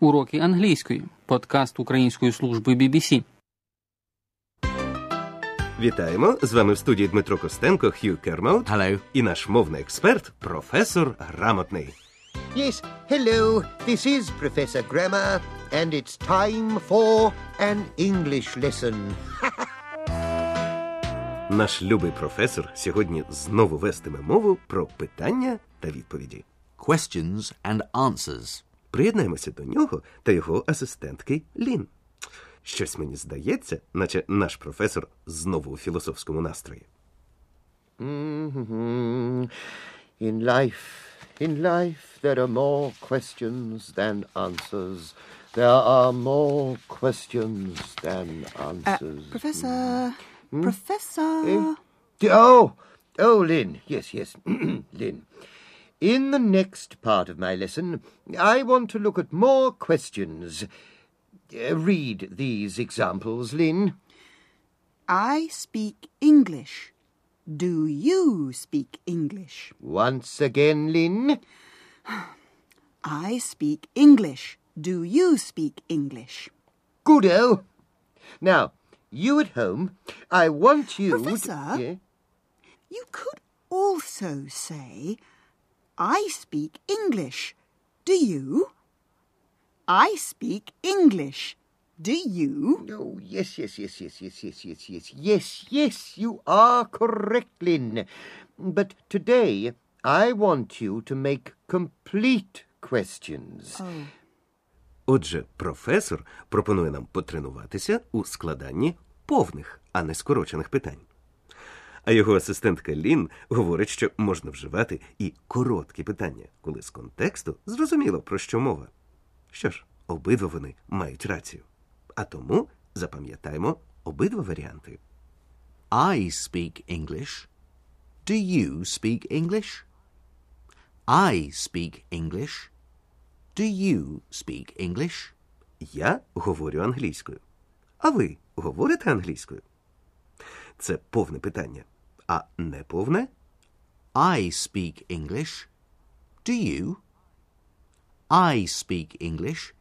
Уроки англійської. Подкаст Української служби BBC. Вітаємо! З вами в студії Дмитро Костенко, Хью Кермоут Hello. і наш мовний експерт, професор Грамотний. Yes, hello, this is Professor Grammar, and it's time for an English lesson. Наш любий професор сьогодні знову вестиме мову про питання та відповіді. Questions and answers. Приєднаємося до нього та його асистентки Лін. Щось мені здається, наче наш професор знову у філософському настрої. Mhm. In life, in life, there are more questions than answers. There are more questions than Uh, answers. Professor. Professor. Oh, oh, Lynn. Yes, yes, Lynn. In the next part of my lesson, I want to look at more questions. Uh, read these examples, Lynn. I speak English. Do you speak English? Once again, Lynn. I speak English. Do you speak English? Goodo. Now, you at home, I want you. Professor? Yeah? You could also say, I speak English. Do you? I speak English. Do you? Oh, yes, yes, yes, yes, yes, yes, yes, yes, yes, yes, you are correct, Lynn. But today, I want you to make complete questions. Отже, професор пропонує нам потренуватися у складанні повних, а не скорочених питань. А його асистентка Лін говорить, що можна вживати і короткі питання, коли з контексту зрозуміло, про що мова. Що ж, обидва вони мають рацію. А тому запам'ятаємо обидва варіанти. I speak English. Do you speak English? I speak English. Do you speak English? Я говорю англійською. А ви говорите англійською? Це повне питання. А неповне I speak English. Do you? I speak English.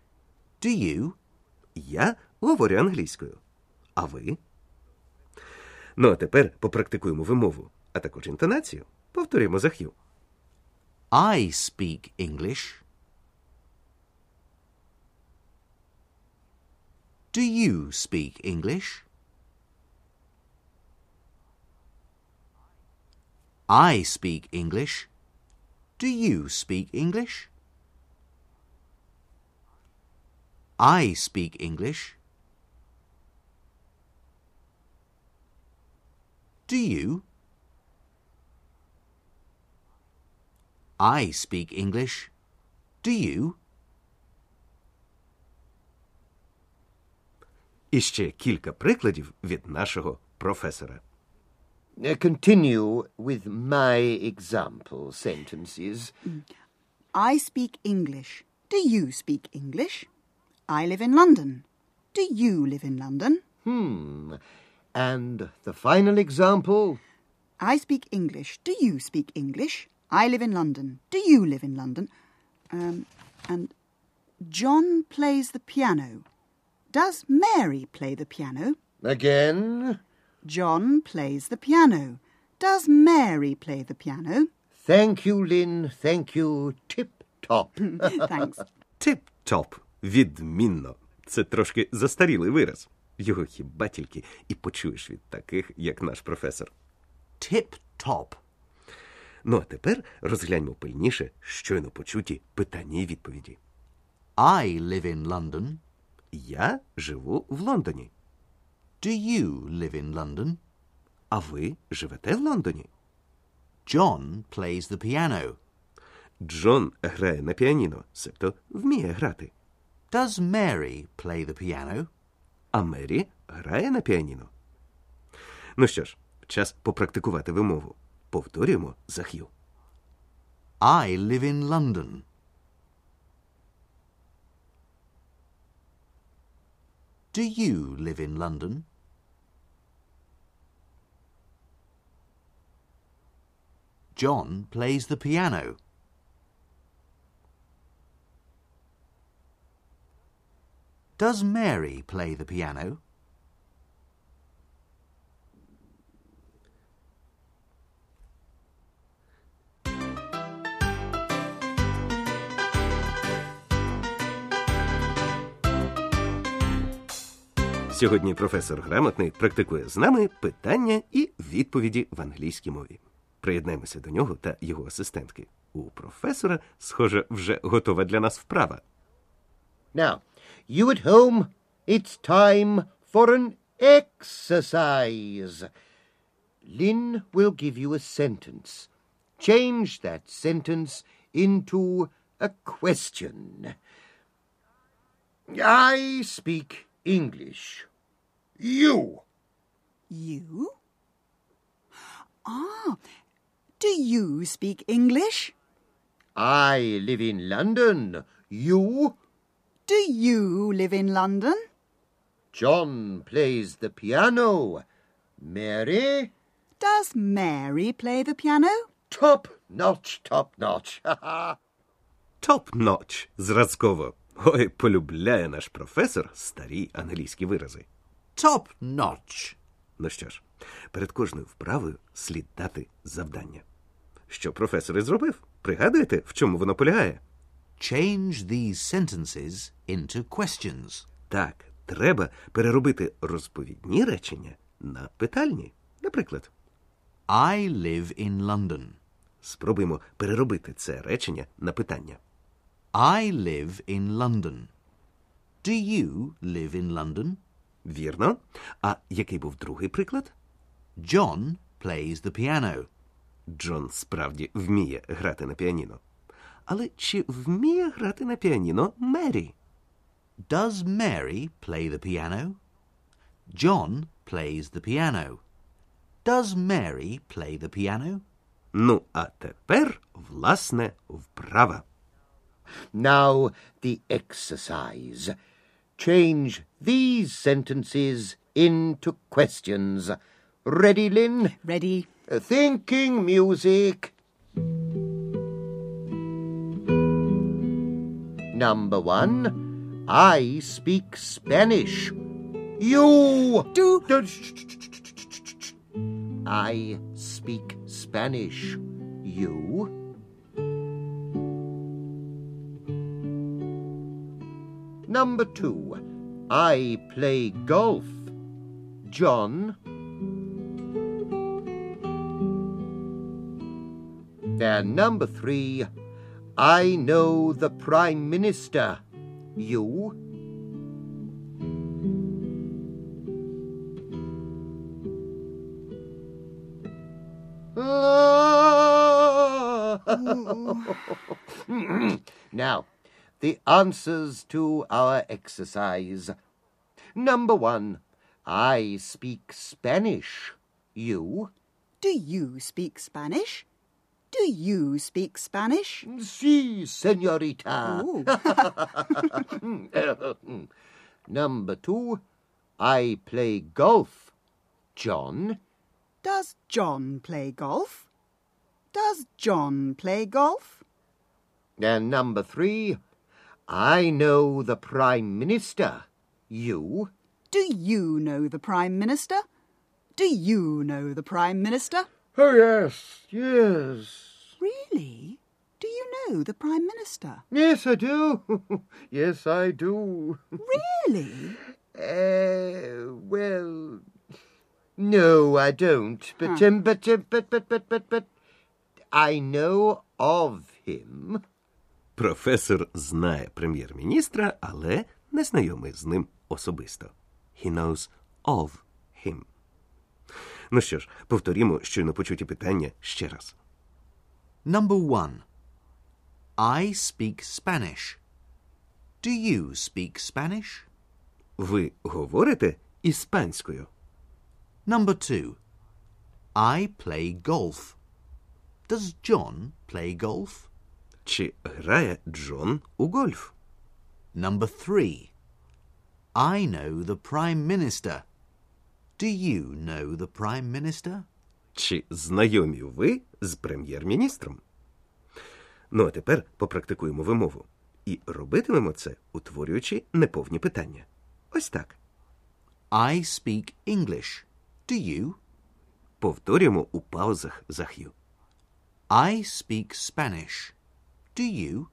Do you? Я говорю англійською. А ви? Ну, а тепер попрактикуємо вимову, а також інтонацію. Повторюємо за Х'ю. I speak English. Do you speak English? I speak English. Do you speak English? I speak English. Do you? I speak English. Do you? І ще кілька прикладів від нашого професора. Uh, continue with my example sentences. I speak English. Do you speak English? I live in London. Do you live in London? Hmm. And the final example. I speak English. Do you speak English? I live in London. Do you live in London? Um, and John plays the piano. Does Mary play the piano? Again. John plays the piano. Does Mary play the piano? Thank you, Lynn. Thank you. Tip top. Thanks. Тип-топ. Відмінно. Це трошки застарілий вираз. Його хіба тільки і почуєш від таких, як наш професор. Tip top. Ну а тепер розгляньмо пильніше щойно почуті питання і відповіді. I live in London. Я живу в Лондоні. Do you live in London? А ви живете в Лондоні? John plays the piano. Джон грає на піаніно, себто вміє грати. Does Mary play the piano? А Мері грає на піаніно. Ну що ж, час попрактикувати вимову. Повторюємо за Х'ю. I live in London. Do you live in London? John plays the piano. Does Mary play the piano? Сьогодні професор грамотний практикує з нами питання і відповіді в англійській мові. Приєднаємося до нього та його асистентки. У професора, схоже, вже готова для нас вправа. Now, you at home, it's time for an exercise. Lynn will give you a sentence. Change that sentence into a question. I speak English. You. You? Ah, do you speak English? I live in London. You. Do you live in London? John plays the piano. Mary. Does Mary play the piano? Top notch, top notch. Ha ha. Топ-ноч зразково. Ой, полюбляє наш професор старі англійські вирази. Top notch. Ну що ж, перед кожною вправою слід дати завдання. Що професор і зробив? Пригадуєте, в чому воно полягає? Change these sentences into questions. Так, треба переробити розповідні речення на питальні. Наприклад, I live in London. спробуємо переробити це речення на питання. I live in London. Do you live in London? Вірно. А який був другий приклад? John plays the piano. Джон справді вміє грати на піаніно. Але чи вміє грати на піаніно Мері? Does Mary play the piano? John plays the piano. Does Mary play the piano? Ну, а тепер, власне, вправа. Now the exercise. Change these sentences into questions. Ready, Lynn? Ready? Uh, Thinking music. Number one. I speak Spanish. You Do- shh. I speak Spanish. You Number two. I play golf. John. And number three. I know the Prime Minister. You. now, the answers to our exercise. Number one, I speak Spanish. You? Do you speak Spanish? Do you speak Spanish? Si, senorita. Hmm. Number two, I play golf. John? Does John play golf? Does John play golf? And number three, I know the Prime Minister. You? Do you know the Prime Minister? Do you know the Prime Minister? Oh, yes, yes. Really? Do you know the Prime Minister? Yes, I do. yes, I do. Really? Uh, well, no, I don't. But, um, but, uh, but, but, but, but, but, I know of him. Професор знає прем'єр-міністра, але не знайомий з ним особисто. He knows of him. Ну що ж, повторімо щойно почуті питання ще раз. Number one. I speak Spanish. Do you speak Spanish? Ви говорите іспанською? Number two. I play golf. Does John play golf? Чи грає Джон у гольф? Number three. I know the Prime Minister. Do you know the Prime Minister? Чи знайомі ви з прем'єр-міністром? Ну, а тепер попрактикуємо вимову. І робитимемо це, утворюючи неповні питання. Ось так. I speak English. Do you? Повторюємо у паузах за Х'ю. I speak Spanish. Do you?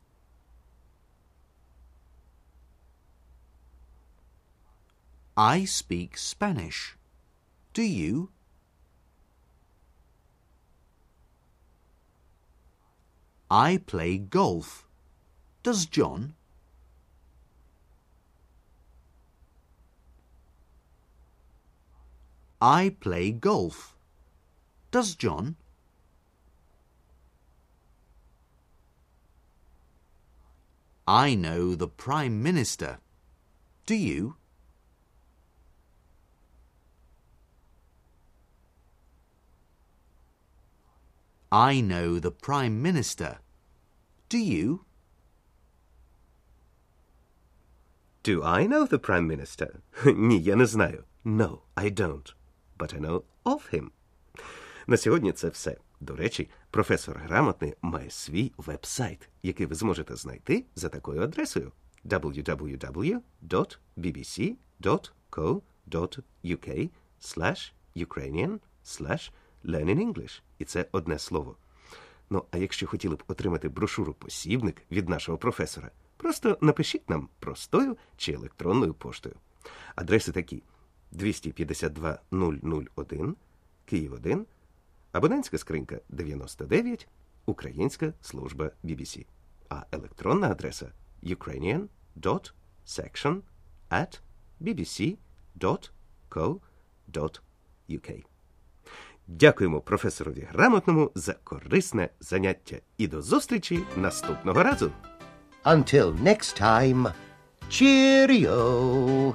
I speak Spanish. Do you? I play golf. Does John? I play golf. Does John? I know the Prime Minister. Do you? I know the Prime Minister. Do you? Do I know the Prime Minister? Ні, я не знаю. No, I don't. But I know of him. На сьогодні це все. До речі, професор грамотний має свій веб-сайт, який ви зможете знайти за такою адресою www.bbc.co.uk slash Ukrainian slash learning English. І це одне слово. Ну, а якщо хотіли б отримати брошуру посібник від нашого професора, просто напишіть нам простою чи електронною поштою. Адреси такі: 252 001, Київ 1, абонентська скринька 99, Українська служба BBC. А електронна адреса ukrainian.section at bbc.co.uk. Дякуємо професорові грамотному за корисне заняття. І до зустрічі наступного разу. Until next time, cheerio.